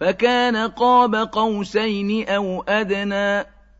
فكان قاب قوسين أو أدنى